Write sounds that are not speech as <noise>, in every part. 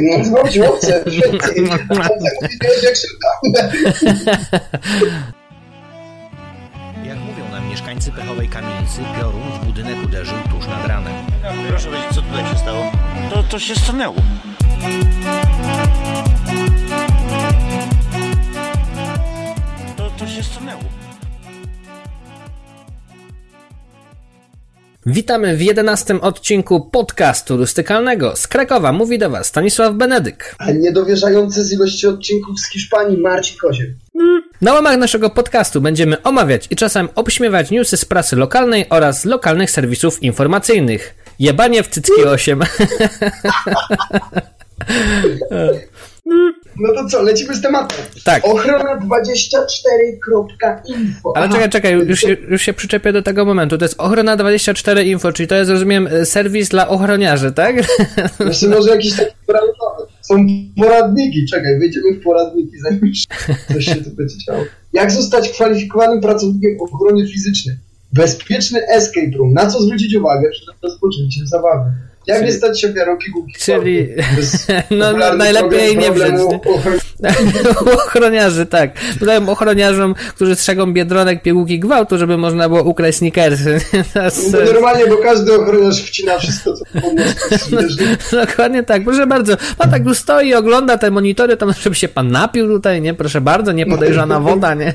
więcej, no zgłoś owce, więcej. jak się Jak mówią nam mieszkańcy pechowej kamienicy, piorun w budynek uderzył tuż nad ranem. Proszę powiedzieć, co tutaj się stało? To, to się stanęło. To, to się stanęło. Witamy w jedenastym odcinku podcastu turystykalnego. Z Krakowa mówi do Was Stanisław Benedyk. A niedowierzający z ilości odcinków z Hiszpanii Marcin Koziel. Na łamach naszego podcastu będziemy omawiać i czasem obśmiewać newsy z prasy lokalnej oraz lokalnych serwisów informacyjnych. Jebanie w Cycki 8. <laughs> <laughs> No to co, lecimy z tematem. Tak. Ochrona24.info. Ale Aha. czekaj, czekaj, już się, już się przyczepię do tego momentu. To jest Ochrona24 Info, czyli to jest, rozumiem, serwis dla ochroniarzy, tak? Jeszcze <laughs> może jakiś taki branżowy. Są poradniki. Czekaj, wyjdziemy w poradniki, zanim coś się tu będzie działo. Jak zostać kwalifikowanym pracownikiem ochrony fizycznej? Bezpieczny escape room. Na co zwrócić uwagę przed rozpoczęciem zabawy? Jak nie stać się ofiarą pigułki? Czyli- <laughs> No, no, najlepiej problem- nie problemu ochrony- <laughs> ochroniarzy, tak. Dodałem ochroniarzom, którzy strzegą biedronek, piełuki, gwałtu, żeby można było ukraść sneakersy. <laughs> Teraz, No normalnie, bo każdy ochroniarz wcina wszystko, co podnosi. Dokładnie tak, proszę bardzo. Pan tak tu stoi, ogląda te monitory, tam żeby się pan napił tutaj, nie? Proszę bardzo, niepodejrzana woda, nie?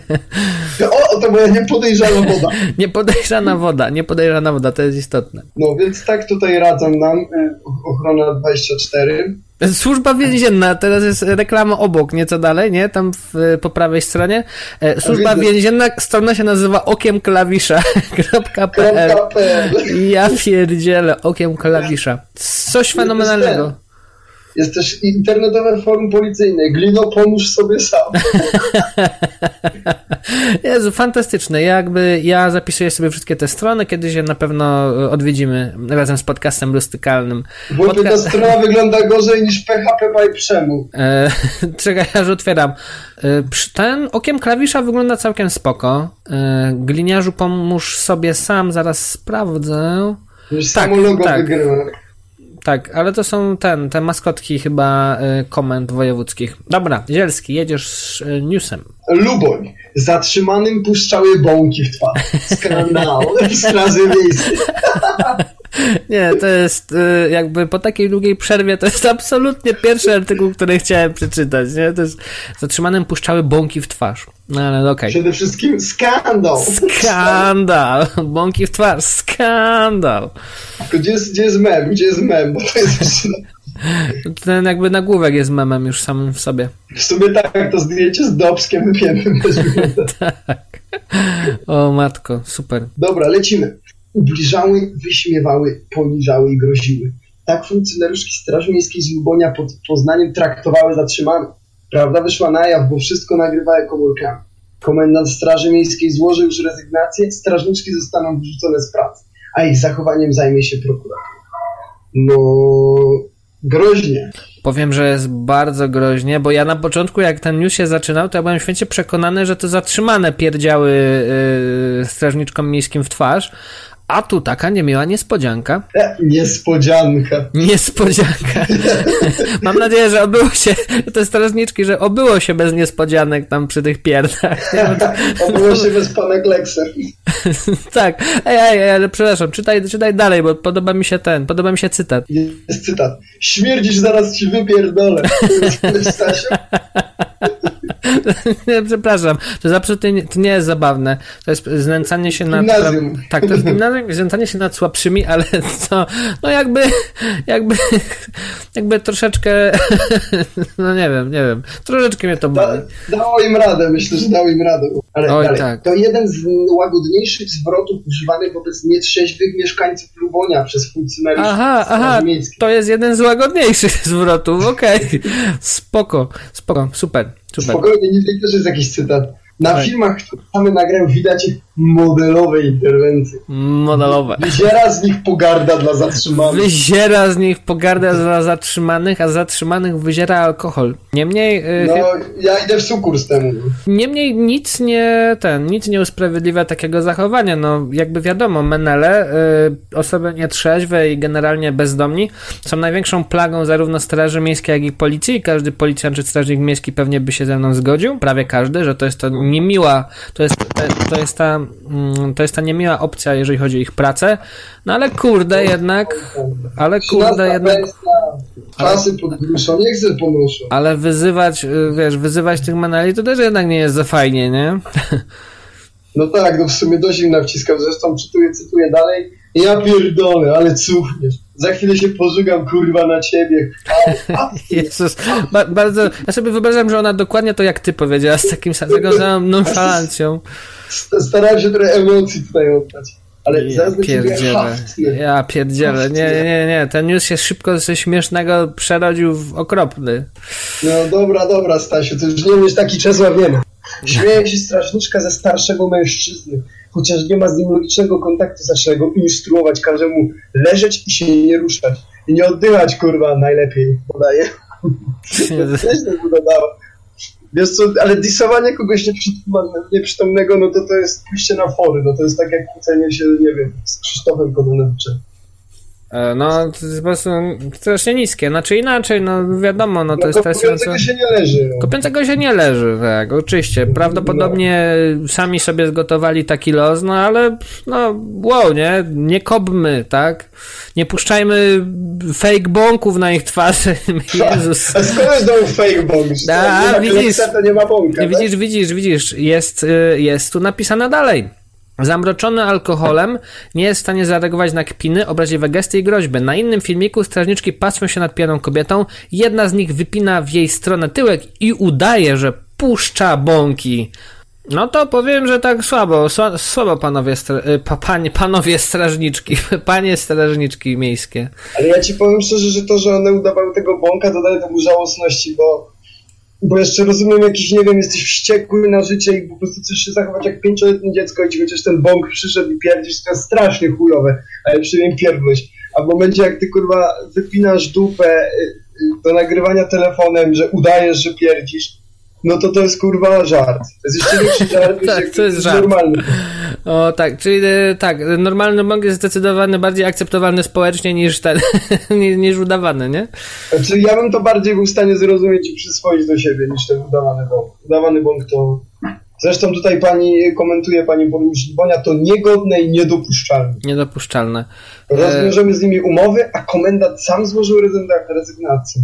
O, to moja niepodejrzana woda. Niepodejrzana woda, niepodejrzana woda, to jest istotne. No więc tak tutaj radzą nam e, Ochrona 24. Służba więzienna, teraz jest reklama obok, nieco dalej, nie? Tam w, po prawej stronie. E, Służba więzienna, strona się nazywa okiem klawisza.pl <laughs> .pl. Ja pierdzielę, okiem klawisza. Coś fenomenalnego. Jest też internetowe forum policyjne. Glino, pomóż sobie sam. <laughs> Jezu, fantastyczne. Ja jakby, ja zapisuję sobie wszystkie te strony, kiedyś je na pewno e, odwiedzimy razem z podcastem lustykalnym. Bo ta Podcast- strona wygląda gorzej niż PHP by Przemu. E, <laughs> czekaj, aż otwieram. E, ten okiem klawisza wygląda całkiem spoko. E, gliniarzu, pomóż sobie sam, zaraz sprawdzę. Już Tak, tak. wygrywa. Tak, ale to są ten, te maskotki chyba e, komend wojewódzkich. Dobra, Zielski, jedziesz z e, newsem. Luboń. Zatrzymanym puszczały bąki w twarz. Skandal. <laughs> Straży miejskiej. <laughs> Nie, to jest y, jakby po takiej długiej przerwie to jest absolutnie pierwszy artykuł, który chciałem przeczytać, nie? To jest zatrzymanym puszczały bąki w twarz. No ale okej. Przede wszystkim skandal. Skandal! Bąki w twarz, skandal! Tylko Gdzie jest, gdzie jest mem? Gdzie jest mem? Bo to jest. <laughs> Ten jakby nagłówek jest memem już samym w sobie. W sumie tak, to zdjęcie z Dobskiem wypiętym też wygląda. O matko, super. Dobra, lecimy. Ubliżały, wyśmiewały, poniżały i groziły. Tak funkcjonariuszki Straży Miejskiej z Lubonia pod Poznaniem traktowały zatrzymanych. Prawda wyszła na jaw, bo wszystko nagrywały komórkami. Komendant Straży Miejskiej złożył już rezygnację, strażniczki zostaną wyrzucone z pracy, a ich zachowaniem zajmie się prokuratura. No, groźnie. Powiem, że jest bardzo groźnie, bo ja na początku, jak ten news się zaczynał, to ja byłem święcie przekonany, że to zatrzymane pierdziały yy, strażniczkom miejskim w twarz, a tu taka niemiła niespodzianka. E, niespodzianka. Niespodzianka. <laughs> Mam nadzieję, że obyło się, te strażniczki, że obyło się bez niespodzianek tam przy tych pierdach. <laughs> Obyło się bez pana Kleksa. <laughs> tak. Ej, ej, ej, ale przepraszam, czytaj, czytaj dalej, bo podoba mi się ten, podoba mi się cytat. Jest cytat. Śmierdzisz, zaraz ci wypierdolę. Stasiu? <laughs> Przepraszam, to absolutnie to nie jest zabawne. To jest znęcanie się nad. Gimnazjum. Tak, to jest gimnazjum znęcanie się nad słabszymi, ale <laughs> co? No jakby, jakby, jakby troszeczkę. <laughs> No nie wiem, nie wiem. Troszeczkę mnie to Da, boli. dało im radę, myślę, że dało im radę. Ale Oj, dalej. tak. To jeden z łagodniejszych zwrotów używanych wobec nietrzeźwych mieszkańców Lubonia przez funkcjonariuszy Aha, aha, Miejskiej. to jest jeden z łagodniejszych <laughs> zwrotów, okej. Spoko, spoko, super, super. Spokojnie, nie też jest jakiś cytat. Na Tak. filmach, które same nagrałem, widać ich modelowe interwencje. Modelowe. Wyziera z nich pogarda dla zatrzymanych. Wyziera z nich pogarda za zatrzymanych, a zatrzymanych wyziera alkohol. Niemniej, y, No, ja idę w sukurs temu. niemniej nic nie ten, nic nie usprawiedliwia takiego zachowania. No, jakby wiadomo, menele, y, osoby nietrzeźwe i generalnie bezdomni są największą plagą zarówno Straży Miejskiej, jak i policji. Każdy policjant czy strażnik miejski pewnie by się ze mną zgodził, prawie każdy, że to jest to niemiła, to jest, to, jest ta, to jest ta niemiła opcja, jeżeli chodzi o ich pracę. No ale kurde jednak, ale kurde jednak. Czasy podnoszą, niech se ponoszą. Ale wyzywać, y, wiesz, wyzywać tych meneli to też jednak nie jest za fajnie, nie? <laughs> No tak, no w sumie dość im nawciskał. Zresztą czytuję, cytuję dalej. Ja pierdolę, ale cuchniesz. Za chwilę się pożygam, kurwa, na ciebie. <laughs> Jezus, ba- bardzo, ja sobie wyobrażam, że ona dokładnie to jak ty powiedziała, z takim <laughs> nonszalancją. st- Starałem się trochę emocji tutaj oddać. Ale Ja pierdzielę, ja pierdzielę, nie, nie, nie, nie, ten news się szybko ze śmiesznego przerodził w okropny. No dobra, dobra, Stasiu, to już nie umiesz taki Czesław wiemy. <laughs> Śmieje się strażniczka ze starszego mężczyzny, chociaż nie ma z nim logicznego kontaktu, zaczyna go instruować, każe mu leżeć i się nie ruszać. I nie oddychać, kurwa, najlepiej, podaje. Nieźle <laughs> to dodało. Wiesz co, ale disowanie kogoś nieprzytomnego, no to to jest pójście na fory, no to jest tak jak kłócenie się, nie wiem, z Krzysztofem Kononowiczem. E, No, to jest po prostu strasznie niskie, znaczy inaczej, no wiadomo, no to No jest stresujące. kopiącego się nie leży. No. Kopiącego się nie leży, tak, oczywiście. Prawdopodobnie sami sobie zgotowali taki los, no ale no wow, nie? Nie kopmy, tak? Nie puszczajmy fake bąków na ich twarzy. <laughs> Jezus. A skąd znowu fake bong? Że A, nie ma widzisz. to nie ma bąka, tak? Widzisz, widzisz, widzisz, jest, y, jest tu napisane dalej. Zamroczony alkoholem nie jest w stanie zareagować na kpiny, obraźliwe gesty i groźby. Na innym filmiku strażniczki patrzą się nad pijaną kobietą. Jedna z nich wypina w jej stronę tyłek i udaje, że puszcza bąki. No to powiem, że tak słabo, sła, słabo panowie, stra- y, pa, panie, panowie strażniczki, <laughs> panie strażniczki miejskie. Ale ja ci powiem szczerze, że to, że one udawały tego bąka, dodaje temu żałosności, bo, bo jeszcze rozumiem jakiś, nie wiem, jesteś wściekły na życie i po prostu chcesz się zachować jak pięcioletnie dziecko i ci chociaż ten bąk przyszedł i pierdzisz, to jest strasznie chujowe, ale przynajmniej pierdność. A w momencie jak ty kurwa wypinasz dupę y, y, do nagrywania telefonem, że udajesz, że pierdzisz, no to to jest kurwa żart. To jest jeszcze większy żart <laughs> Tak, to jest żart. normalny. O tak, czyli e, tak, normalny bąk jest zdecydowanie bardziej akceptowalny społecznie niż ten, <laughs> ni- niż udawany, nie? Znaczy, ja bym to bardziej był w stanie zrozumieć i przyswoić do siebie niż ten udawany bąk. Udawany bąk to... Zresztą tutaj pani komentuje, pani burmistrz Libonia, to niegodne i niedopuszczalne. Niedopuszczalne. Rozwiążemy z nimi umowy, a komendant sam złożył rezygna- rezygnację.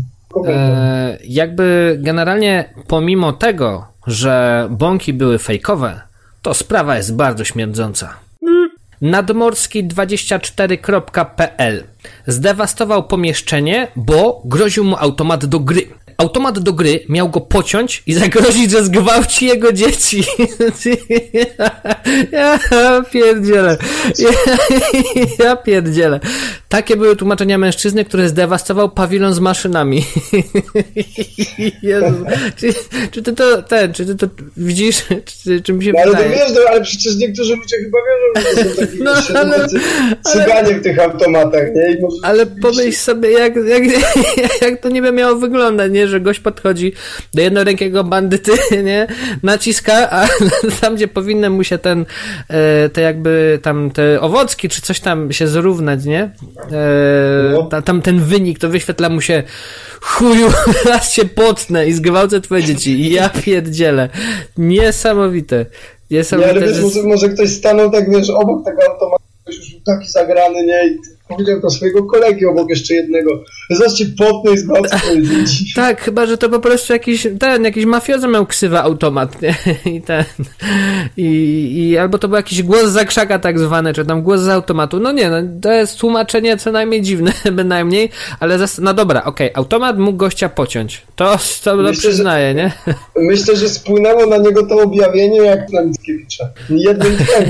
E, jakby generalnie pomimo tego, że bąki były fejkowe, to sprawa jest bardzo śmierdząca. Nadmorski24.pl Zdewastował pomieszczenie, bo groził mu automat do gry. Automat do gry miał go pociąć i zagrozić, że zgwałci jego dzieci. <laughs> Ja pierdzielę. Ja, <laughs> ja pierdzielę. Takie były tłumaczenia mężczyzny, który zdewastował pawilon z maszynami. <laughs> Jezu. Czy, czy ty to, ten, czy ty to widzisz? Czy, czy mi się No ale wydaje? wiesz, no, ale przecież niektórzy ludzie chyba wierzą, że to są taki No, ale- cyganie w tych automatach, nie? Ale pomyśl sobie, jak, jak, jak to niby miało wyglądać, nie? Że gość podchodzi do jednorękiego bandyty, <laughs> nie? Naciska, a <laughs> tam, gdzie powinny mu się ten, e, te jakby tam te owocki, czy coś tam się zrównać, nie? E, No. ta, tam ten wynik, to wyświetla mu się chuju, <laughs> raz się potnę i zgwałcę twoje dzieci. Ja pierdzielę. Niesamowite. Nie, Niesamowite. ale wiesz, że- może, może ktoś stanął tak, wiesz, obok tego automatu, już był taki zagrany, nie? Powiedział do swojego kolegi obok jeszcze jednego, zobaczcie, potny twoje dzieci. <laughs> Tak, chyba, że to po prostu jakiś, ten, jakiś mafiozo miał ksywa automat, nie? <laughs> I ten, i, i albo to był jakiś głos za krzaka tak zwany, czy tam głos z automatu, no nie, no, to jest tłumaczenie co najmniej dziwne, <laughs> bynajmniej, ale zas- no dobra, okej, automat mógł gościa pociąć, to, to, to Myślę, że- przyznaję, nie? Myślę, że spłynęło na niego to objawienie jak na Mickiewicza. Jednym tchem.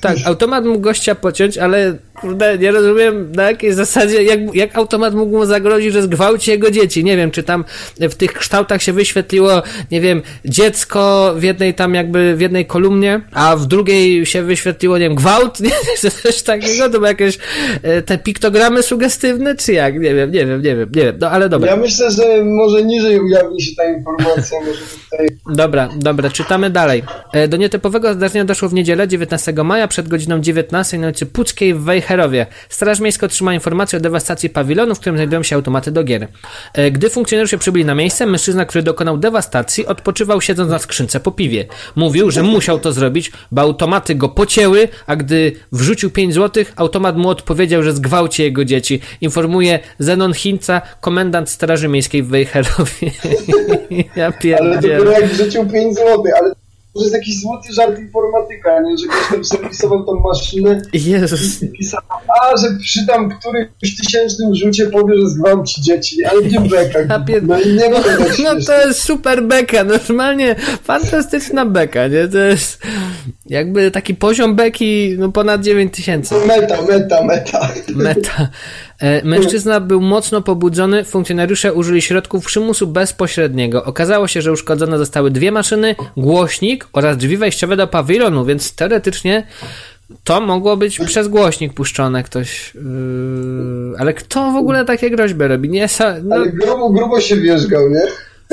Tak, automat mógł gościa pociąć, ale kurde, nie rozumiem na jakiej zasadzie, jak, jak automat mógł mu zagrozić, że zgwałci jego dzieci. Nie wiem, czy tam w tych kształtach się wyświetliło, nie wiem, dziecko w jednej tam jakby, w jednej kolumnie, a w drugiej się wyświetliło, nie wiem, gwałt, <laughs> nie wiem, coś takiego, to były jakieś e, te piktogramy sugestywne, czy jak? Nie wiem, nie wiem, nie wiem, nie wiem, no ale dobra. Ja myślę, że może niżej ujawni się ta informacja, może tutaj... Dobra, dobra, czytamy dalej. E, Do nietypowego zdarzenia doszło w niedzielę 19 maja przed godziną 19 na ulicy Puckiej w Wejherowie. Straż Miejska otrzymała informację o dewastacji pawilonu, w którym znajdują się automaty do gier. E, Gdy funkcjonariusze przybyli na miejsce, mężczyzna, który dokonał dewastacji, odpoczywał siedząc na skrzynce po piwie. Mówił, że musiał to zrobić, bo automaty go pocięły, a gdy wrzucił 5 złotych, automat mu odpowiedział, że zgwałci jego dzieci. Informuje Zenon Hinca, komendant Straży Miejskiej w Wejherowie. <laughs> ja Ale pierdzielę. dopiero jak wrzucił 5 zł, ale to jest jakiś złoty żart informatyka, nie? Że ktoś tam serwisował tą maszynę Jezus. i pisał, a, że przy tam którymś tysięcznym rzucie powie, że zgwałci dzieci, ale nie beka. No i nie <laughs> No śmieszne. to jest super beka, normalnie fantastyczna beka, nie? To jest jakby taki poziom beki, no ponad 9000. Meta, meta, meta. Meta. E, Mężczyzna był mocno pobudzony, funkcjonariusze użyli środków przymusu bezpośredniego. Okazało się, że uszkodzone zostały dwie maszyny, głośnik oraz drzwi wejściowe do pawilonu, więc teoretycznie to mogło być przez głośnik puszczone ktoś. Yy, ale kto w ogóle takie groźby robi? Nie, sa- no, Ale grubo, grubo się wierzgał, nie?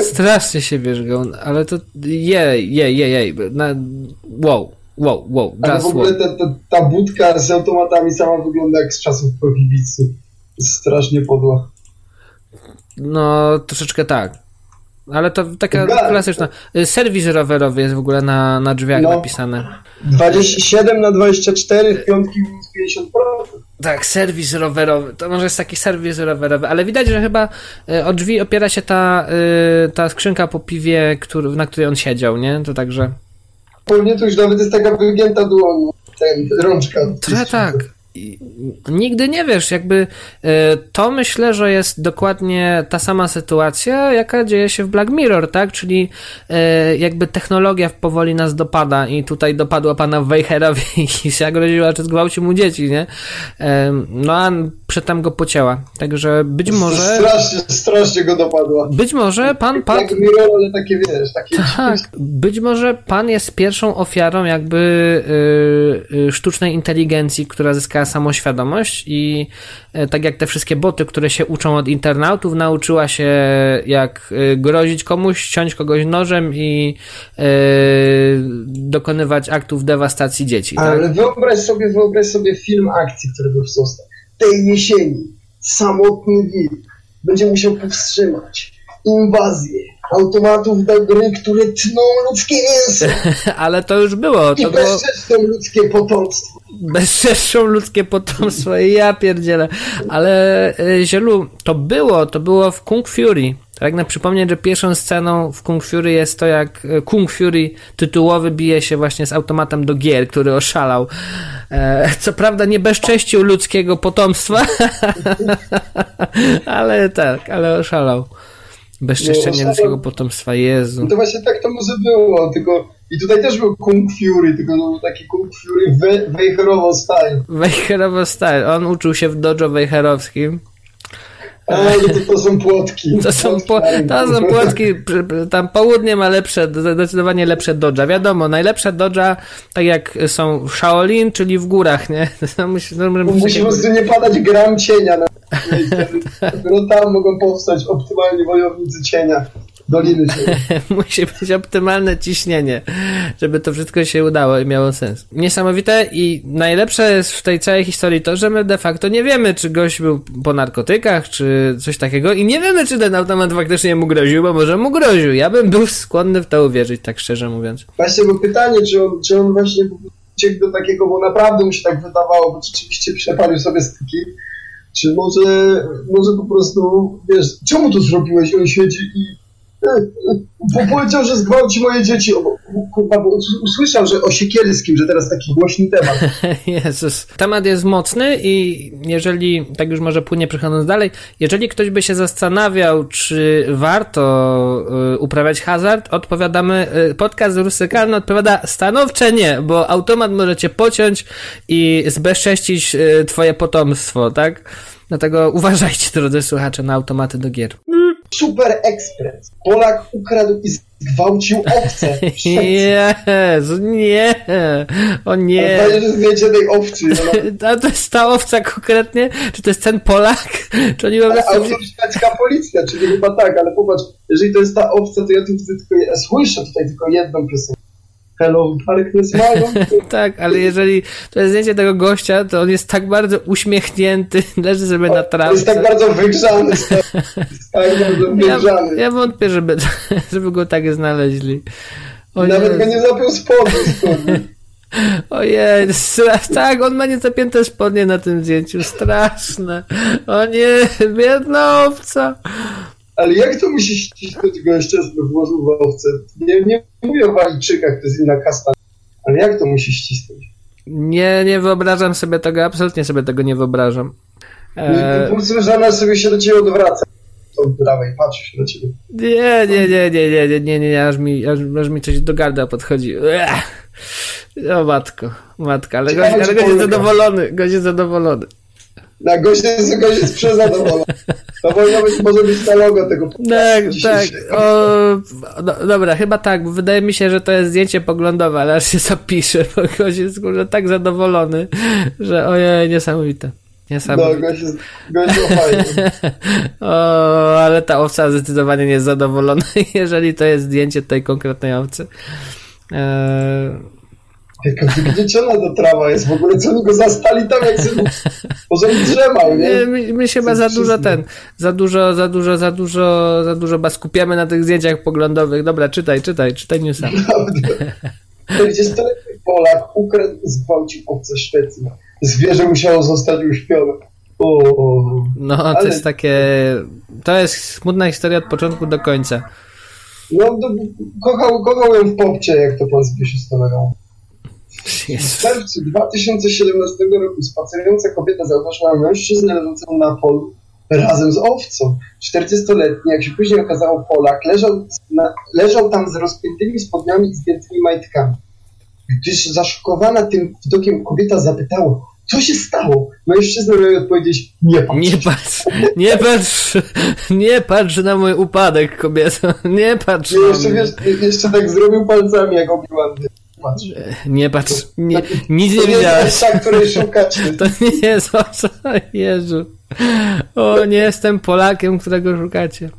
Strasznie się wierzgą, ale to jej, jej, jej, jej. Na, wow, wow, wow, Ale w ogóle wow. ta, ta, ta budka z automatami sama wygląda jak z czasów prohibicji. Strasznie podła. No, troszeczkę tak. Ale to taka Tak. klasyczna. Serwis rowerowy jest w ogóle na, na drzwiach No. napisane. 27 na 24, w piątki minus 50%. Tak, serwis rowerowy. To może jest taki serwis rowerowy, ale widać, że chyba y, o drzwi opiera się ta, y, ta skrzynka po piwie, który, na której on siedział, nie? To także. Pewnie to już nawet jest taka wygięta dłoń, ten, rączka. Trochę tak. I Nigdy nie wiesz, jakby e, to myślę, że jest dokładnie ta sama sytuacja, jaka dzieje się w Black Mirror, tak? Czyli e, jakby technologia powoli nas dopada i tutaj dopadła pana Wejherowi <laughs> i się groziła, że zgwałci mu dzieci, nie? E, No a przedtem go pocięła. Także być <laughs> może, Strasznie, strasznie go dopadła. być może pan padł Tak Mirror, ale takie wiesz, takie tak, być może pan jest pierwszą ofiarą jakby y, y, sztucznej inteligencji, która zyskała samoświadomość i y, tak jak te wszystkie boty, które się uczą od internautów, nauczyła się jak y, grozić komuś, ciąć kogoś nożem i y, dokonywać aktów dewastacji dzieci. Tak? Ale wyobraź sobie, wyobraź sobie film akcji, który był w Sosnach. Tej jesieni samotny wilk będzie musiał powstrzymać inwazję automatów do gry, które tną ludzkie mięso <laughs> Ale to już było. i To było bezczeszczą ludzkie potomstwo. bezczeszczą ludzkie potomstwo i ja pierdzielę. Ale y, Zielu, to było, to było w Kung Fury. Pragnę przypomnieć, że pierwszą sceną w Kung Fury jest to, jak y, Kung Fury tytułowy bije się właśnie z automatem do gier, który oszalał. E, co prawda nie bezcześcił ludzkiego potomstwa, <laughs> ale tak, ale oszalał. Bezczeszczenie oszalał. ludzkiego potomstwa, Jezu. No to właśnie tak to może było, tylko i tutaj też był Kung Fury, tylko był taki Kung Fury we, wejherowo style. Wejherowo style. On uczył się w dojo wejherowskim. Ale to, to są płotki. To są, po, to są płotki, tam południe ma lepsze, zdecydowanie lepsze dodża. Wiadomo, najlepsze dodża, tak jak są w Shaolin, czyli w górach, nie? To musi, to po prostu nie padać gram cienia. Na... Dopiero tam mogą powstać optymalni wojownicy cienia. Doliny <laughs> cienia. Musi być optymalne ciśnienie, żeby to wszystko się udało i miało sens. Niesamowite i najlepsze jest w tej całej historii to, że my de facto nie wiemy, czy gość był po narkotykach, czy coś takiego i nie wiemy, czy ten automat faktycznie mu groził, bo może mu groził. Ja bym był skłonny w to uwierzyć, tak szczerze mówiąc. Właśnie było pytanie, czy on, czy on właśnie uciekł do takiego, bo naprawdę mu się tak wydawało, bo rzeczywiście przepalił sobie styki. Czy może, może po prostu, wiesz, czemu to zrobiłeś? On siedzi i bo powiedział, że zgwałci moje dzieci. O, kurwa, bo us- usłyszał, że o Siekierskim, że teraz taki głośny temat. <laughs> Jezus. Temat jest mocny i jeżeli, tak już może płynnie przechodząc dalej, jeżeli ktoś by się zastanawiał, czy warto y, uprawiać hazard, odpowiadamy, y, podcast rusykalny odpowiada stanowcze nie, bo automat możecie pociąć i zbezcześcić y, twoje potomstwo, tak? Dlatego uważajcie, drodzy słuchacze, na automaty do gier. Super Express. Polak ukradł i zgwałcił Szwecji. <laughs> Jezu, nie! O nie! Ale Fajnie, że zdjęcie tej owcy. No, <laughs> A to jest ta owca konkretnie? Czy to jest ten Polak? <laughs> Czy oni po ale prostu... autoszwedzka policja, czyli chyba tak, ale popatrz, jeżeli to jest ta owca, to ja tu tylko, słyszę tutaj tylko jedną piosenkę. Hello, Darkness, <laughs> Mago. Tak, ale jeżeli to jest zdjęcie tego gościa, to on jest tak bardzo uśmiechnięty, <laughs> leży sobie na To jest tak bardzo wygrzany. <laughs> Jest tak bardzo Ja, wygrzany. ja wątpię, żeby, żeby go tak znaleźli. O Nawet go Jezu. nie zapiął spodni. spodni. Ojej, tak, on ma niezapięte spodnie na tym zdjęciu, straszne. O nie, biedna owca. Ale jak to musi ścisnąć gościa, żeby włożył w owce? Nie, nie mówię o Walijczykach, to jest inna kasta. Ale jak to musi ścisnąć? Nie, nie wyobrażam sobie tego, absolutnie sobie tego nie wyobrażam. E... Impulsy żona sobie się do ciebie odwraca. To dawaj, patrzy się do ciebie. nie, nie, nie, nie, nie, nie, nie, nie, aż mi, aż, aż mi coś do gardła podchodzi. Ech. O matko, matka, ale gość, ale gość jest zadowolony, gość jest zadowolony. Na gość jest, gość jest przezadowolony. To powinno być, może być na logo tego Tak, tak. O, no, dobra, chyba tak, bo wydaje mi się, że to jest zdjęcie poglądowe, ale aż się zapiszę, bo gość jest kurde, tak zadowolony, że ojej, niesamowite. No, Niesamowite. gość jest, gość jest fajny. <laughs> O, ale ta owca zdecydowanie nie jest zadowolona, <laughs> jeżeli to jest zdjęcie tej konkretnej owcy. Eee, Jaka wygnieciona ta trawa jest w ogóle, co oni go zastali tam, jak sobie może drzemał, nie, my, my się chyba za dużo ten, za dużo, za dużo, za dużo, za dużo chyba skupiamy na tych zdjęciach poglądowych. Dobra, czytaj, czytaj, czytaj newsa. <laughs> 40-letni Polak ukradł i zgwałcił owce Szwecji. Zwierzę musiało zostać uśpione. O. No, to Ale- jest takie, to jest smutna historia od początku do końca. No, kochał, kochał ją w popcie, jak to pan sobie się W czerwcu 2017 roku spacerująca kobieta zauważyła mężczyznę leżącego na polu razem z owcą. 40-letni, jak się później okazało, Polak leżał, na, leżał tam z rozpiętymi spodniami i zdjętymi majtkami. Gdyż zaszokowana tym widokiem kobieta zapytała, co się stało? Mężczyzna miał odpowiedzieć, nie patrz. Nie patrz, nie patrz, nie patrz na mój upadek, kobieto, nie patrz Nie, jeszcze, wiesz, jeszcze tak zrobił palcami, jak Obi-Wan. Patrz. Nie patrz, nie, nic To nie nie jest widziałeś. której szukacie. <laughs> To nie jest o co, Jezu. O, nie jestem Polakiem, którego szukacie.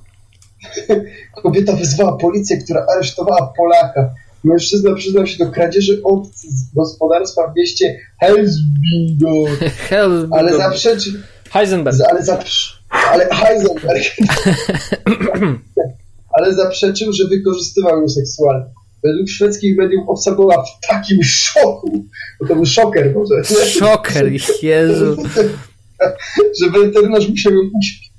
Kobieta wezwała policję, która aresztowała Polaka. Mężczyzna przyznał się do kradzieży owcy z gospodarstwa w mieście Helsbingo, <laughs> Hell, ale zaprzeczył, Heisenberg. ale zaprzeczył, ale Heisenberg, <laughs> ale zaprzeczył, że wykorzystywał ją seksualnie. Według szwedzkich mediów owca była w takim szoku, bo to był szoker może, nie? Szoker, Jezu. <laughs> że weterynarz musiał ją uśpić.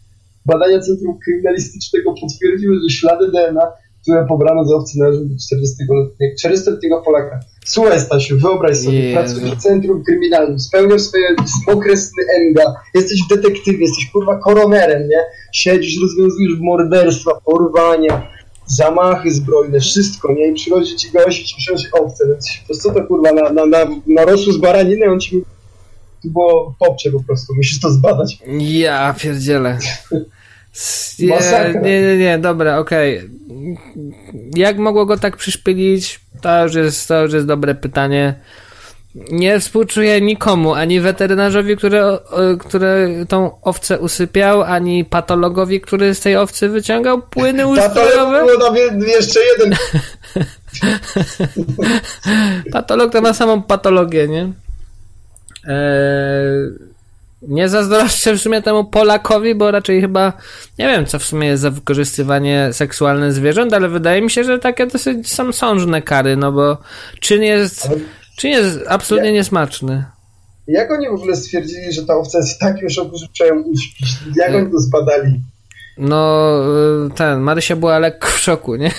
Badania Centrum Kryminalistycznego potwierdziły, że ślady DNA, które pobrano z owcy należą do 40-letniego 40 Polaka. Słuchaj Stasiu, wyobraź sobie, Jezu. pracujesz w Centrum Kryminalnym, spełniasz swoje okresny enga, jesteś detektywem, jesteś kurwa koronerem, nie? Siedzisz, rozwiązujesz morderstwa, porwania, zamachy zbrojne, wszystko, nie? I przychodzi ci gość i ci przynosi owce, więc to co to kurwa, na, na, na, narosło z baraniny, on ci to było popcie po prostu, musisz to zbadać. Ja pierdzielę. S- <laughs> Nie, nie, nie, nie, dobra, okej. Jak mogło go tak przyszpylić? To już, jest, to już jest dobre pytanie. Nie współczuję nikomu, ani weterynarzowi, który, który tą owcę usypiał, ani patologowi, który z tej owcy wyciągał płyny <laughs> Patolog ustrojowe. je- jeszcze jeden. <laughs> Patolog to ma samą patologię, nie? Eee, nie zazdroszczę w sumie temu Polakowi, bo raczej chyba nie wiem, co w sumie jest za wykorzystywanie seksualne zwierząt, ale wydaje mi się, że takie dosyć są sążne kary, no bo czyn jest, Czyn jest absolutnie niesmaczny. Jak oni w ogóle stwierdzili, że ta owca jest w takim szoku, że trzeba ją uśpić? <laughs> Jak oni to zbadali? No, y, ten, Marysia była lekko w szoku, nie?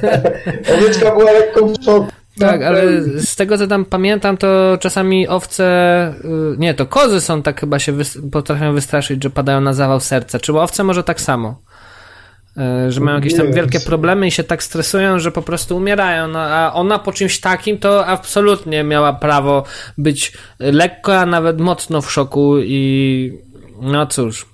<laughs> Owieczka była lekko w szoku. Tak, ale z tego co tam pamiętam, to czasami owce, y, nie, to kozy są tak chyba się wys- potrafią wystraszyć, że padają na zawał serca. Czy owce może tak samo? Y, Że mają jakieś tam wielkie problemy i się tak stresują, że po prostu umierają. No, a ona po czymś takim to absolutnie miała prawo być lekko, a nawet mocno w szoku i no cóż.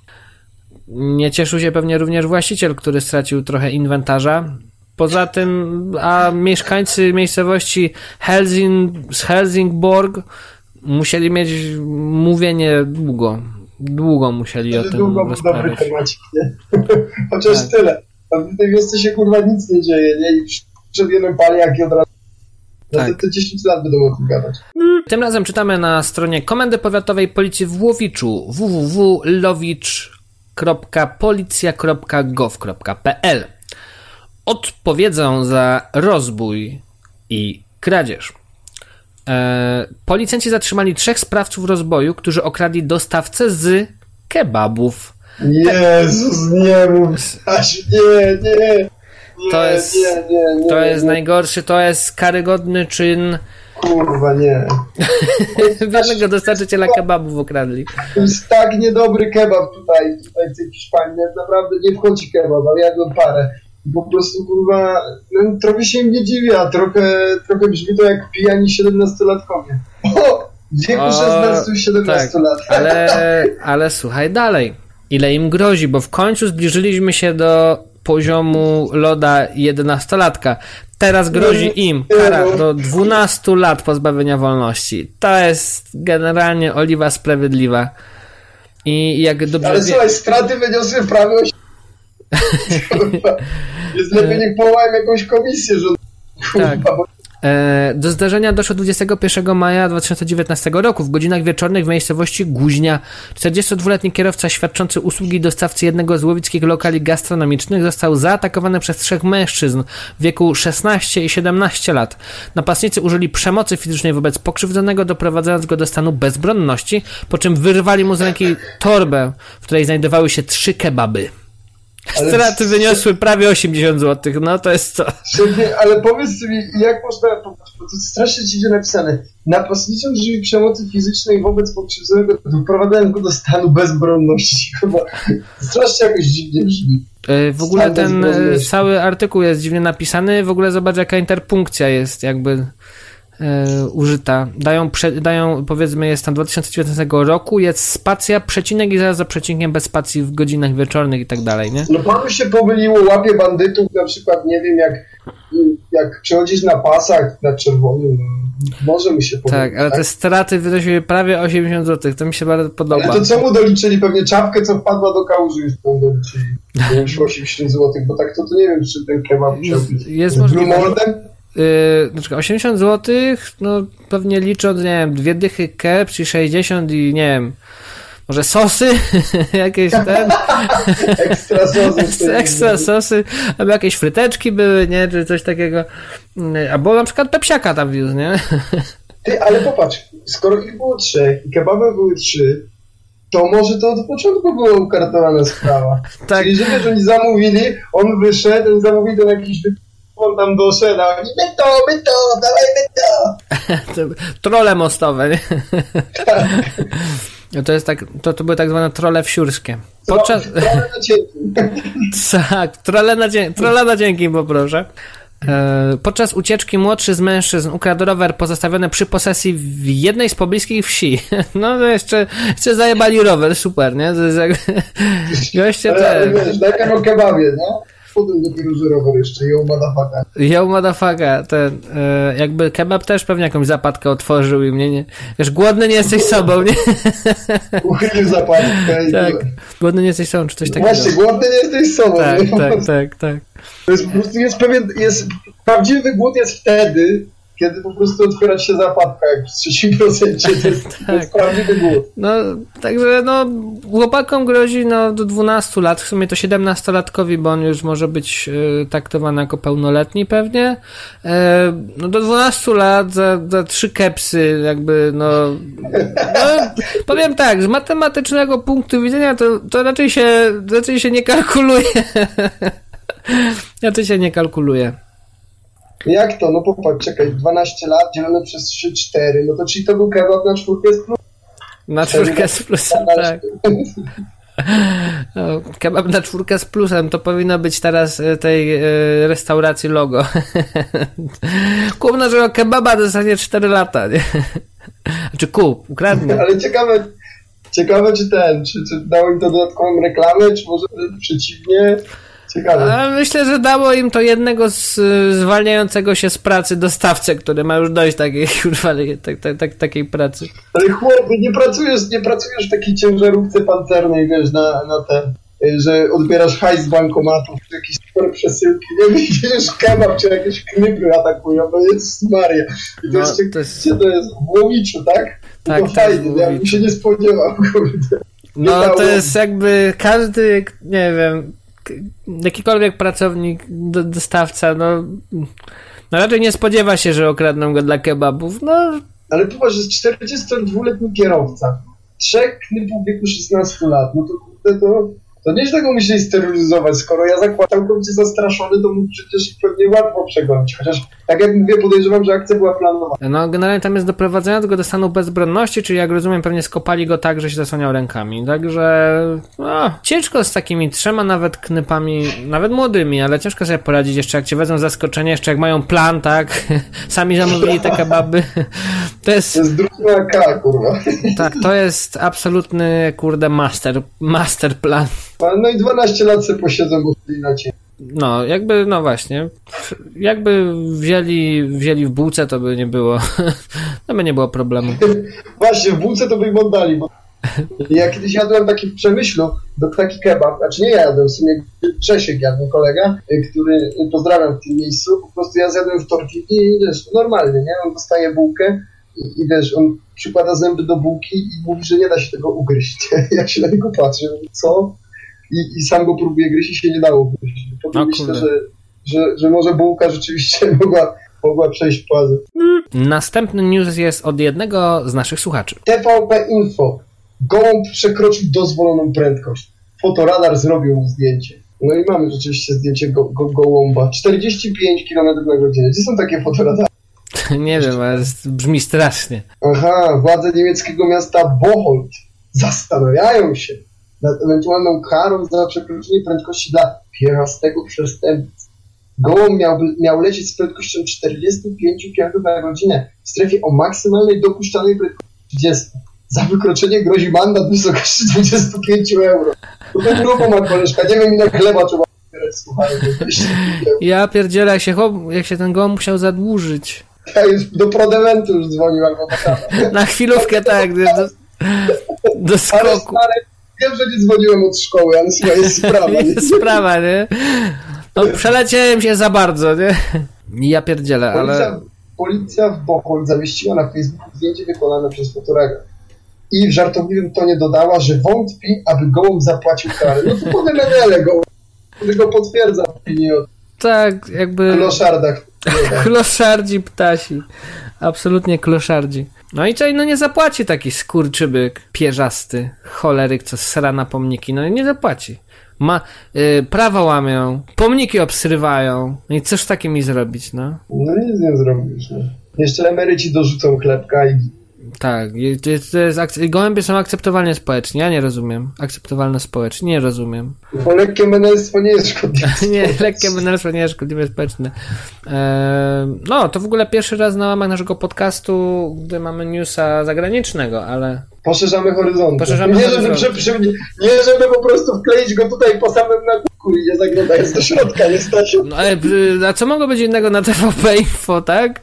Nie cieszył się pewnie również właściciel, który stracił trochę inwentarza. Poza tym, a mieszkańcy miejscowości Helsing, z Helsingborg musieli mieć mówienie długo. Długo musieli o tym Długo dobry temacik, nie? <laughs> Chociaż Tak. tyle. A w tej wiosce się kurwa nic nie dzieje, nie? I przed jednym pali, jak i od razu. No Tak. to, to 10 lat będą o tym gadać. Tym razem czytamy na stronie Komendy Powiatowej Policji w Łowiczu www.lowicz.policja.gov.pl Odpowiedzą za rozbój i kradzież. E, policjanci zatrzymali trzech sprawców rozboju, którzy okradli dostawcę z kebabów. Jezus, nie mów, Stasiu, nie, nie. nie To jest- nie, nie, nie, To jest nie, najgorszy, to jest karygodny czyn. Kurwa, nie. <laughs> Biednego dostarczyciela kebabów okradli. To jest tak niedobry kebab tutaj, tutaj w tej Hiszpanii. Naprawdę nie wchodzi kebab, ale jadłem parę. I po prostu, kurwa, no, trochę się im nie dziwię, a trochę, trochę brzmi to jak pijani 17-latkowie. <laughs> O! Wieku O, 16-17 tak, lat. Ale, <laughs> ale słuchaj dalej. Ile im grozi, bo w końcu zbliżyliśmy się do poziomu loda 11-latka. Teraz grozi im kara do 12 lat pozbawienia wolności. To jest generalnie oliwa sprawiedliwa. I jak dobrze Ale wie... słuchaj, straty wyniosły prawie 8... <laughs> Jest lepiej powołałem jakąś komisję, że... Tak. <laughs> E, Do zdarzenia doszło 21 maja 2019 roku w godzinach wieczornych w miejscowości Guźnia. 42-letni kierowca świadczący usługi dostawcy jednego z łowickich lokali gastronomicznych został zaatakowany przez trzech mężczyzn w wieku 16 i 17 lat. Napastnicy użyli przemocy fizycznej wobec pokrzywdzonego, doprowadzając go do stanu bezbronności, po czym wyrwali mu z ręki torbę, w której znajdowały się trzy kebaby. Ale- Straty wyniosły prawie 80 zł. No to jest co? Ale powiedz mi, jak można, bo to strasznie dziwnie napisane, napastniczą użyli przemocy fizycznej wobec pokrzywdzonego, doprowadzając go do stanu bezbronności. <laughs> Chyba strasznie jakoś dziwnie brzmi. E, W ogóle Stan ten e, cały artykuł jest dziwnie napisany. W ogóle zobacz, jaka interpunkcja jest jakby e, użyta. Dają, prze, dają, powiedzmy, jest tam 2019 roku, jest spacja, przecinek i zaraz za przecinkiem bez spacji w godzinach wieczornych i tak dalej, nie? No panu się pomyliło, łapie bandytów, na przykład, nie wiem, jak, jak przechodzisz na pasach na czerwonym, no, może mi się pomylić. Tak, ale te straty wynosiły prawie 80 zł. To mi się bardzo podoba. Ale to co mu doliczyli? Pewnie czapkę, co wpadła do kałuży już tą doliczyli. Nie wiem, 80 zł, bo tak to, to nie wiem, czy ten kebab musiał Jest- być jest z Blue możliwe. Moldem? Yy, znaczy 80 zł, no pewnie licząc, nie wiem, dwie dychy keb, czy 60 i nie wiem, może sosy, <laughs> jakieś <laughs> ten, Ekstra sosy. <laughs> ekstra sosy, albo jakieś fryteczki były, nie, czy coś takiego, Yy, albo na przykład pepsiaka tam wiózł, nie? Ty, ale popatrz, skoro ich było trzech i kebaby były trzy, to może to od początku była ukartowana sprawa. Tak, Czyli że wiesz, oni zamówili, on wyszedł, oni zamówili ten jakiś. On tam doszedł, a oni my to, my to, dawaj my to. <laughs> trole mostowe, nie? No <laughs> To jest tak, to, to były tak zwane trole wsiurskie. Podczas, No, trochę na cienkim. <laughs> Tak, trole na, dzień, trole na dzięki poproszę. E, Podczas ucieczki młodszy z mężczyzn ukradł rower pozostawiony przy posesji w jednej z pobliskich wsi. No to jeszcze, jeszcze zajebali rower, super, nie? Jak... Goście te... wiesz, najpierw o kebabie, nie? Potem dopiero że rower jeszcze, ją motherfucker. Yo, motherfucker, ten, e, jakby kebab też pewnie jakąś zapadkę otworzył i mnie nie... Wiesz, głodny nie jesteś sobą, nie? Uchylił zapadkę i Tak, tyle. głodny nie jesteś sobą, czy coś takiego. Właśnie, głodny nie jesteś sobą. Tak, nie? tak, tak, tak. To jest jest pewien, jest, prawdziwy głód jest wtedy, kiedy po prostu otwiera się zapadka, jak w trzecim <laughs> procencie, to jest, to Tak. jest prawdziwy głód. No, także no, chłopakom grozi no, do 12 lat, w sumie to 17-latkowi, bo on już może być e, traktowany jako pełnoletni pewnie. E, no do 12 lat za, za trzy kepsy, jakby no, no <laughs> powiem tak, z matematycznego punktu widzenia to, to raczej się raczej się nie kalkuluje. <laughs> raczej się nie kalkuluje. Jak to? No popatrz, czekaj, 12 lat dzielone przez 3, 4, no to czyli to był kebab na czwórkę z plus. Na czwórkę z plusem, tak. <laughs> No, kebab na czwórkę z plusem to powinno być teraz e, tej e, restauracji logo. <laughs> Kup naszego kebaba dostanie 4 lata, nie? <laughs> Znaczy kup, ukradnie. Ale ciekawe, ciekawe czy ten, czy, czy dało im to dodatkową reklamę, czy może przeciwnie. Ciekawe. Myślę, że dało im to jednego z zwalniającego się z pracy dostawcę, który ma już dość takiej, <laughs> kurwa, tak, tak, tak, takiej pracy. Ale chłopie, nie pracujesz, nie pracujesz w takiej ciężarówce pancernej, wiesz, na, na te, y, że odbierasz hajs z bankomatów, czy jakieś super przesyłki, nie widzisz kebab, czy jakieś knypy atakują, no jest Maria. I to, No, jest, to jest- to jest w Łowiczu, tak? Tak, to tak, fajnie, w ja bym się nie spodziewał, <laughs> kurde. No to jest jakby każdy, nie wiem, jakikolwiek pracownik, do, dostawca, no, no raczej nie spodziewa się, że okradną go dla kebabów. No Ale popatrz, jest 42-letni kierowca, trzech knypów wieku 16 lat, no to kurde, to, to nieźle go musieli sterylizować, skoro ja zakładam całkowicie zastraszony, to mógł przecież pewnie łatwo przegonić, chociaż tak jak mówię, podejrzewam, że akcja była planowana. No, generalnie tam jest doprowadzenia do go do stanu bezbronności, czyli jak rozumiem, pewnie skopali go tak, że się zasłaniał rękami. Także, no, ciężko z takimi trzema nawet knypami, nawet młodymi, ale ciężko sobie poradzić jeszcze, jak cię wezmą zaskoczenie, jeszcze jak mają plan, tak? <laughs> Sami zamówili te kebaby. To jest, To jest druga K, kurwa. tak, to jest absolutny, kurde, master, master plan. No i 12 lat sobie posiedzą, bo na ciebie. No, jakby, no właśnie, jakby wzięli, wzięli w bułce, to by nie było, <laughs> to by nie było problemu. <laughs> Właśnie, w bułce to by im oddali, bo ja kiedyś jadłem taki w Przemyślu, do taki kebab, znaczy nie ja jadłem, w sumie Czesiek jadł, kolega, y, który, y, pozdrawiam w tym miejscu, po prostu ja zjadłem w tortilli i wiesz, normalnie, nie, on dostaje bułkę i, i wiesz, on przykłada zęby do bułki i mówi, że nie da się tego ugryźć, <laughs> ja się na niego patrzę, co? I, I sam go próbuje gryźć i się nie dało ugryźć. Potem O myślę, że, że, że może bułka rzeczywiście <laughs> mogła, mogła przejść płazem. Następny news jest od jednego z naszych słuchaczy. TVP Info. Gołąb przekroczył dozwoloną prędkość. Fotoradar zrobił mu zdjęcie. No i mamy rzeczywiście zdjęcie go, go, gołąba. 45 km na godzinę. Gdzie są takie fotoradary? <laughs> Nie wiem, ale brzmi strasznie. Aha, władze niemieckiego miasta Bocholt zastanawiają się nad ewentualną karą za przekroczenie prędkości dla pierastego przestępcy. Gołąb miał, miał lecieć z prędkością 45 km na godzinę w strefie o maksymalnej dopuszczalnej prędkości 30. Za wykroczenie grozi mandat w wysokości 25 euro. To ten grubo ma koleżka, nie wiem ile chleba trzeba zbierać, słuchaj. bo 25 euro. Ja pierdzielę, jak się, chłop, jak się ten gołąb musiał zadłużyć. Ja już do Prodementu już dzwonił albo <laughs> Na chwilówkę tak, do, do, do Ale skoku. Wiem, że nie dzwoniłem od szkoły, ale słuchaj, jest <laughs> sprawa. nie? Jest sprawa, nie? No przeleciałem się za bardzo, nie? Ja pierdzielę, Policja, ale... policja w Bocholt zamieściła na Facebooku zdjęcie wykonane przez fotorega. I w żartobliwym tonie dodała, że wątpi, aby gołąb zapłacił karę. No to potem Menele go, go potwierdza opinię o Tak, jakby... kloszardach. <laughs> Kloszardzi ptasi. Absolutnie kloszardzi. No i co, no nie zapłaci taki skurczybyk, pierzasty, choleryk, co sra na pomniki. No i nie zapłaci. Ma, y, prawa łamią, pomniki obsrywają. No i cóż z takimi zrobić, no? No nic nie zrobisz. No. Jeszcze emeryci dorzucą chlebka i Tak, i to jest, akce- gołębie są akceptowalne społecznie, ja nie rozumiem. Akceptowalne społecznie, nie rozumiem. bo lekkie menelstwo nie jest szkodliwe. <laughs> nie, lekkie menelstwo nie jest szkodliwe społeczne. Eee, no, to w ogóle pierwszy raz na łamach naszego podcastu, gdy mamy newsa zagranicznego, ale Poszerzamy horyzonty. Poszerzamy nie, żeby, horyzonty. przy, przy, nie, żeby po prostu wkleić go tutaj po samym nakuku i nie zaglądać do środka, nie stać. No ale y, a co mogło być innego na TVP Info, tak?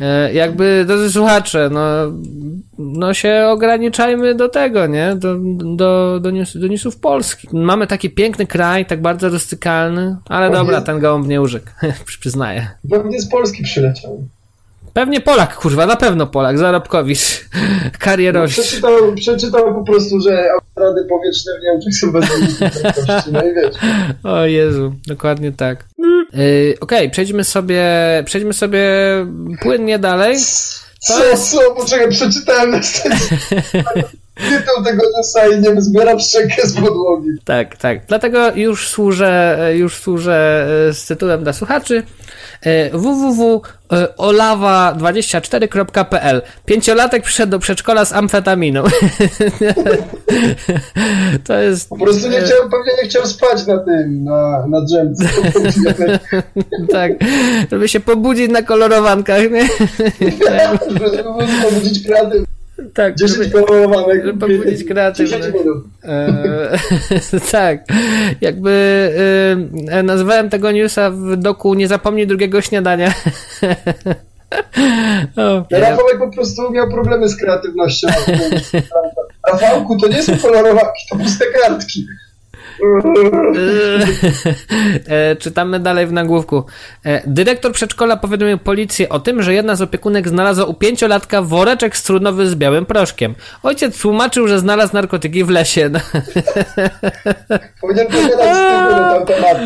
E, jakby, drodzy słuchacze, no, no się ograniczajmy do tego, nie? Do, do, do, news, do newsów Polski. Mamy taki piękny kraj, tak bardzo rustykalny, ale dobra, ten gołąb nie urzekł, <laughs> przyznaję. Pewnie z Polski przyleciał. Pewnie Polak, kurwa, na pewno Polak, zarobkowicz, <laughs> karierowicz. Przeczytał, przeczytał po prostu, że autostrady powietrzne w Niemczech są bez prędkości, no i wiesz. <laughs> O Jezu, dokładnie tak. Yy, Okej, przejdźmy sobie, przejdźmy sobie płynnie dalej. To Co, jest- co, poczekaj, przeczytałem następny <laughs> tytuł tego newsa i nie zbieram szczękę z podłogi. Tak, tak. Dlatego już służę, już służę e, z tytułem dla słuchaczy www.olawa24.pl Pięciolatek przyszedł do przedszkola z amfetaminą. <laughs> to jest... Po prostu nie chciał, pewnie nie chciał spać na tym, na, na drzemce. <laughs> tak, żeby się pobudzić na kolorowankach, nie? <laughs> Żeby pobudzić kreatyw. Tak, 10 żeby, żeby pobudzić kreatywność. 10 minut. Eee, <laughs> tak, jakby e, nazwałem tego newsa w doku Nie zapomnij drugiego śniadania. <laughs> o, Rafałek po prostu miał problemy z kreatywnością. <laughs> Rafałku, to nie są kolorowanki, to puste kartki. <laughs> e, czytamy dalej w nagłówku. E, dyrektor przedszkola powiadomił policję o tym, że jedna z opiekunek znalazła u pięciolatka woreczek strunowy z białym proszkiem. Ojciec tłumaczył, że znalazł narkotyki w lesie. <laughs> Powinien pogadać z tym na ten temat.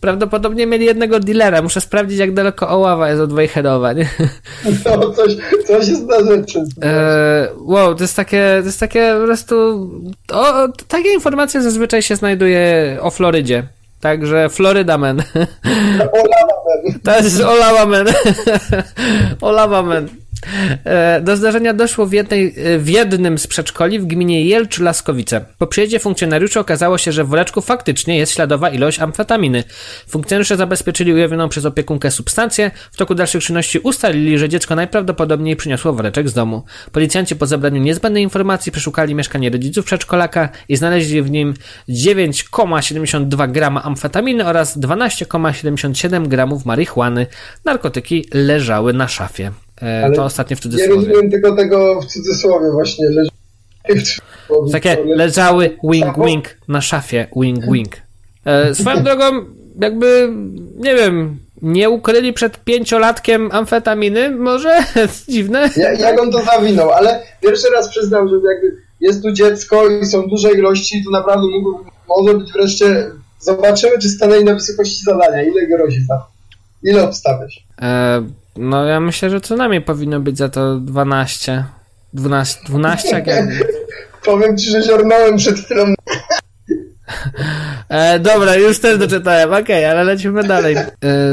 Prawdopodobnie mieli jednego dealera. Muszę sprawdzić, jak daleko Oława jest od Wejherowa. <laughs> No, coś, coś jest na rzeczy. E, wow, to jest takie, to jest takie po prostu. O, takie informacje zazwyczaj się znajduje o Florydzie. Także Florida Man. Olawa, <laughs> To jest Olawa Man. <laughs> Olawa Man. E, Do zdarzenia doszło w, jednej, e, w jednym z przedszkoli w gminie Jelcz-Laskowice. Po przyjeździe funkcjonariuszy okazało się, że w woreczku faktycznie jest śladowa ilość amfetaminy. Funkcjonariusze zabezpieczyli ujawnioną przez opiekunkę substancję. W toku dalszych czynności ustalili, że dziecko najprawdopodobniej przyniosło woreczek z domu. Policjanci po zebraniu niezbędnej informacji przeszukali mieszkanie rodziców przedszkolaka i znaleźli w nim 9,72 grama amfetaminy oraz 12,77 gramów marihuany. Narkotyki leżały na szafie. E, Ale to ostatnie w Nie cudzysłowie. rozumiem tylko tego w cudzysłowie właśnie. Leży... Takie leżały wing wing na szafie wing wing. E, swoją <laughs> drogą, jakby, nie wiem, nie ukryli przed pięciolatkiem amfetaminy? Może? <laughs> Dziwne. Ja, jak on to zawinął, ale pierwszy raz przyznam, że jakby jest tu dziecko i są duże ilości, to naprawdę mógł, może być wreszcie... Zobaczymy, czy stanęli na wysokości zadania. Ile grozi za Ile obstawiasz? E, no ja myślę, że co najmniej powinno być za to 12. 12, 12 jak. Powiem ci, że ziornąłem przed chwilą. E, dobra, już też doczytałem, okej, ale lecimy dalej. E,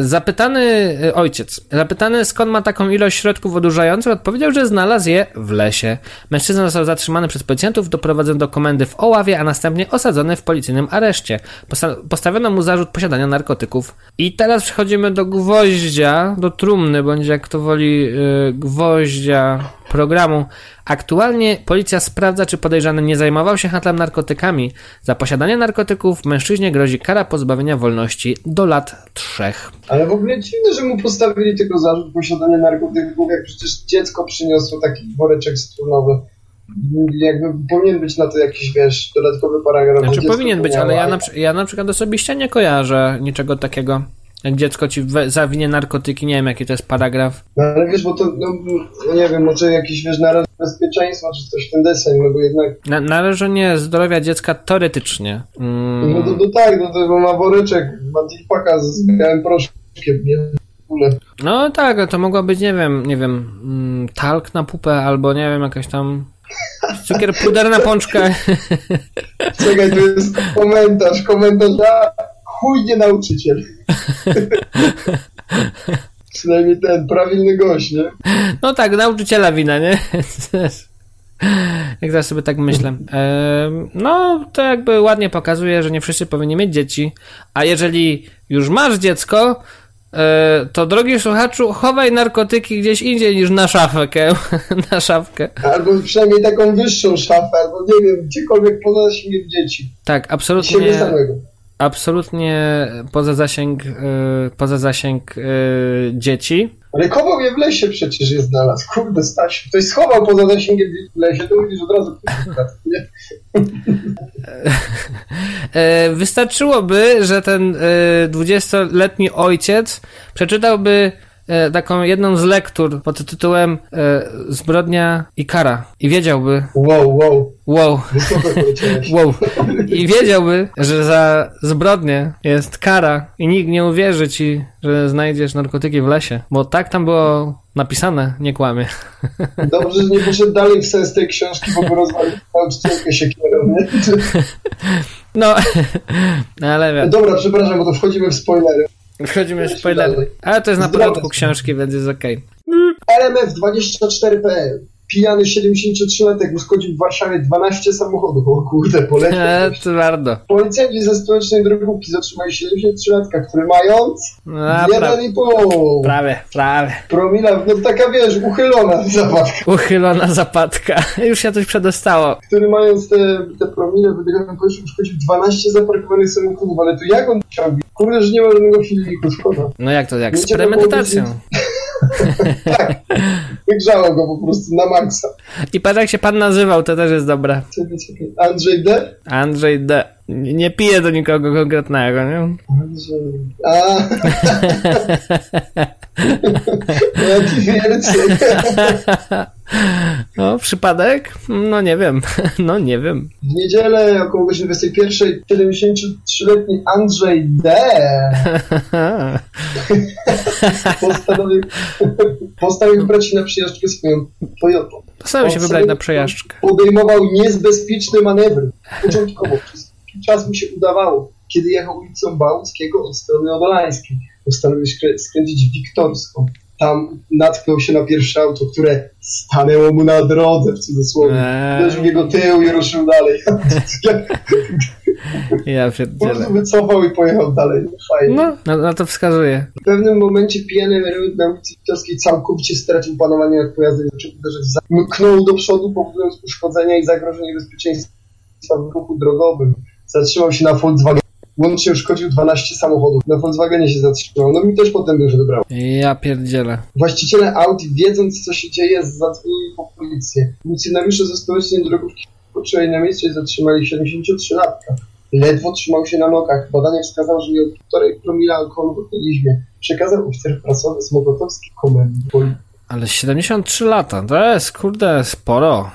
zapytany e, ojciec, zapytany skąd ma taką ilość środków odurzających, odpowiedział, że znalazł je w lesie. Mężczyzna został zatrzymany przez policjantów, doprowadzony do komendy w Oławie, a następnie osadzony w policyjnym areszcie. Posta- postawiono mu zarzut posiadania narkotyków. I teraz przechodzimy do gwoździa, do trumny, bądź jak to woli, e, gwoździa programu. Aktualnie policja sprawdza, czy podejrzany nie zajmował się handlem narkotykami. Za posiadanie narkotyków mężczyźnie grozi kara pozbawienia wolności do lat trzech. Ale w ogóle dziwne, że mu postawili tylko zarzut posiadania narkotyków, jak przecież dziecko przyniosło taki woreczek strunowy. Jakby powinien być na to jakiś, wiesz, dodatkowy paragraf. Znaczy powinien być, ale ja na, ja na przykład osobiście nie kojarzę niczego takiego. Jak dziecko ci we, zawinie narkotyki, nie wiem jaki to jest paragraf. No ale wiesz, bo to, no, no nie wiem, może jakiś, wiesz, naraz bezpieczeństwa, czy coś w ten deseń, no bo jednak, Na, narażenie zdrowia dziecka teoretycznie. Mm, no to, to tak, no to bo ma woreczek, ma deepaka z białym proszkiem, nie? No tak, to mogło być, nie wiem, nie wiem, mm, talk na pupę albo nie wiem, jakaś tam cukier puder na pączkę. Czekaj, tu jest komentarz, komentarz, a chuj nie nauczyciel. <laughs> Przynajmniej ten, prawilny gość, nie? No tak, nauczyciela wina, nie? <laughs> Jak teraz sobie tak myślę. No, to jakby ładnie pokazuje, że nie wszyscy powinni mieć dzieci. A jeżeli już masz dziecko, e, to drogi słuchaczu, chowaj narkotyki gdzieś indziej niż na szafkę. <laughs> na szafkę. Albo przynajmniej taką wyższą szafę, albo nie wiem, gdziekolwiek poza śmierć dzieci. Tak, Siebie absolutnie, samego. Absolutnie poza zasięg, e, poza zasięg e, dzieci. Ale chował je w lesie przecież je znalazł. Kurde, Stasiu. Ktoś schował poza zasięgiem w lesie, to mówisz od razu, nie? <laughs> E, Wystarczyłoby, że ten e, 20-letni ojciec przeczytałby e, taką jedną z lektur pod tytułem e, Zbrodnia i kara. I wiedziałby, Wow, wow, wow, <laughs> wow. I wiedziałby, że za zbrodnię jest kara i nikt nie uwierzy ci, że znajdziesz narkotyki w lesie. Bo tak tam było napisane, nie kłamie. <laughs> Dobrze, że nie poszedł dalej w sens tej książki, bo nauczycielkę się nie? No, <laughs> ale wiem. Dobra, przepraszam, bo to wchodzimy w spoilery. Wchodzimy w spoilery. Ale to jest na początku książki, więc jest okej. LMF24.pl Pijany 73-latek uszkodził w Warszawie 12 samochodów. O kurde, poleciał. E, Twardo. Policjanci ze stołecznej drogówki zatrzymali 73-latka, który mając No, pra- 1,5 prawie, prawie. promila, no taka wiesz, uchylona zapadka, Uchylona zapadka. <laughs> Już się coś przedostało. który mając te, te promile wybieganym powietrzu uszkodził 12 zaparkowanych samochodów, ale to jak on chciał? Kurde, że nie ma żadnego filmiku, szkoda. No jak to, jak z premedytacją. Tak, wygrzało go po prostu na maksa. I patrz jak się pan nazywał, to też jest dobre. Andrzej D? Andrzej D. Nie pije do nikogo konkretnego, nie? A. <laughs> Wielcy. No, przypadek? No nie wiem. <laughs> No nie wiem. W niedzielę około godziny 21 73-letni Andrzej D. <laughs> postanowił, postanowił wybrać się na przejażdżkę swoją Toyotą. Postanowił się wybrać na przejażdżkę. Podejmował niezbezpieczne manewry. Początkowo jakiś czas mu się udawało. Kiedy jechał ulicą Bałuckiego od strony Odolańskiej, postanowił skrę- skręcić Wiktorską. Tam natknął się na pierwsze auto, które stanęło mu na drodze, w cudzysłowie. Eee. Uderzył w jego tył i ruszył dalej. <laughs> Ja Po prostu wycofał i pojechał dalej. Fajnie. No, na, na to wskazuje. W pewnym momencie pijany na ulicy Wiktorskiej całkowicie stracił panowanie nad pojazdem i zaczął uderzać za... Mknął do przodu, powodując uszkodzenia i zagrożenie bezpieczeństwa w ruchu drogowym. Zatrzymał się na Volkswagen. Łącznie uszkodził 12 samochodów. Na Volkswagenie się zatrzymał. No mi też potem się wybrał. Ja pierdzielę. Właściciele aut, wiedząc co się dzieje, zadzwonili po policję. Funkcjonariusze ze stołecznej drogówki poczęli na miejsce i zatrzymali 73-latka. Ledwo trzymał się na nogach. Badanie wskazało, że miał 1,5 promila alkoholu w organizmie. Przekazał oficer prasowy z Mokotowskiej Komendy Policji. Ale 73 lata, to jest, kurde, sporo.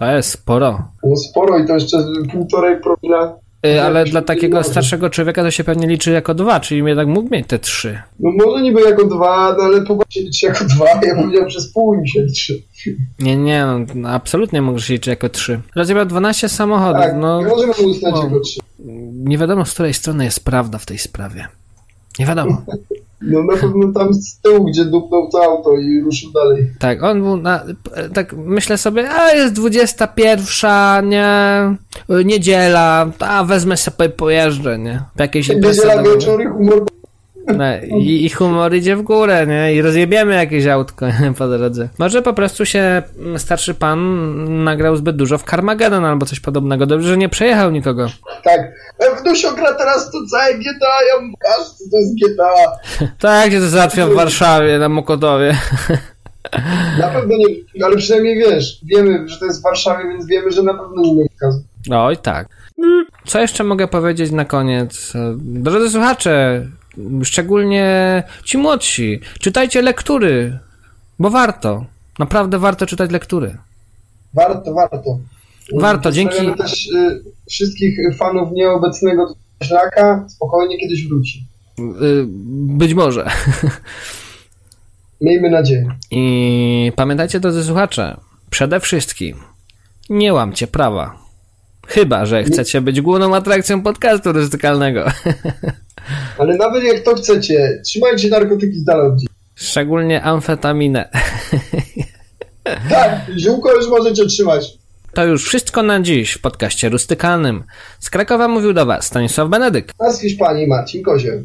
To jest sporo. No sporo i to jeszcze 1,5 promila. Y, ale dla takiego starszego człowieka to się pewnie liczy jako dwa, czyli jednak mógł mieć te trzy. No może niby jako dwa, no ale popatrzcie, liczy jako dwa. <laughs> Ja powiedziałem przez pół mi się liczy. Nie, nie, no, absolutnie mógł się liczyć jako trzy. Rozjebał 12 samochodów, Tak, no możemy uznać jako trzy. nie wiadomo z której strony jest prawda w tej sprawie. Nie wiadomo. No na pewno tam z tyłu, gdzie dupnął to auto i ruszył dalej. Tak, on był na, tak myślę sobie, a jest 21, nie, niedziela, a wezmę sobie pojeżdżę, nie, w jakiejś imprezie Niedziela wieczór i humor No, i, I humor idzie w górę, nie? I rozjebiemy jakieś autko <laughs> po drodze. Może po prostu się mm, starszy pan nagrał zbyt dużo w Carmageddon albo coś podobnego. Dobrze, że nie przejechał nikogo. Tak. Wnusio gra teraz to całe GTA, ja mu to jest GTA. <laughs> Tak się to załatwia w Warszawie, na Mokotowie. <laughs> Na pewno nie, ale przynajmniej wiesz, wiemy, że to jest w Warszawie, więc wiemy, że na pewno nie wykazu. Oj, tak. Co jeszcze mogę powiedzieć na koniec? Drodzy słuchacze, szczególnie ci młodsi, czytajcie lektury, bo warto. Naprawdę warto czytać lektury. Warto, warto. Warto, dzięki- też y, wszystkich fanów nieobecnego Ślaka, spokojnie kiedyś wróci. Y, Być może. Miejmy nadzieję. I pamiętajcie, drodzy słuchacze, przede wszystkim nie łamcie prawa. Chyba, że chcecie być główną atrakcją podcastu ryzykalnego. <laughs> Ale nawet jak to chcecie, trzymajcie narkotyki z dala od dzieci. Szczególnie amfetaminę. <laughs> Tak, ziółko już możecie trzymać. To już wszystko na dziś w podcaście rustykalnym. Z Krakowa mówił do Was Stanisław Benedyk. A z Hiszpanii Marcin Kozioł.